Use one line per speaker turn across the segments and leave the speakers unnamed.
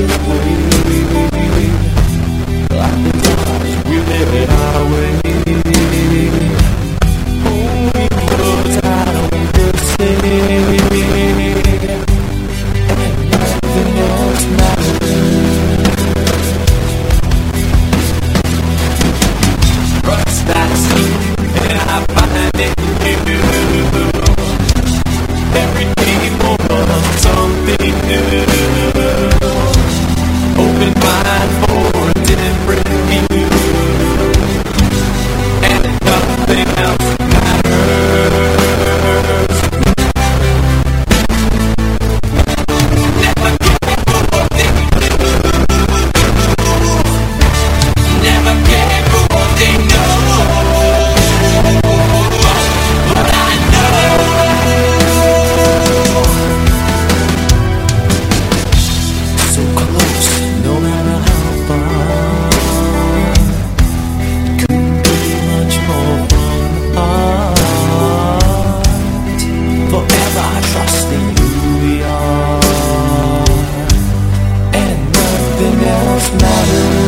We'll matter.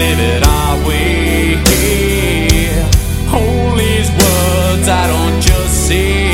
live it our way. Hold these words, I don't just see.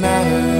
matters.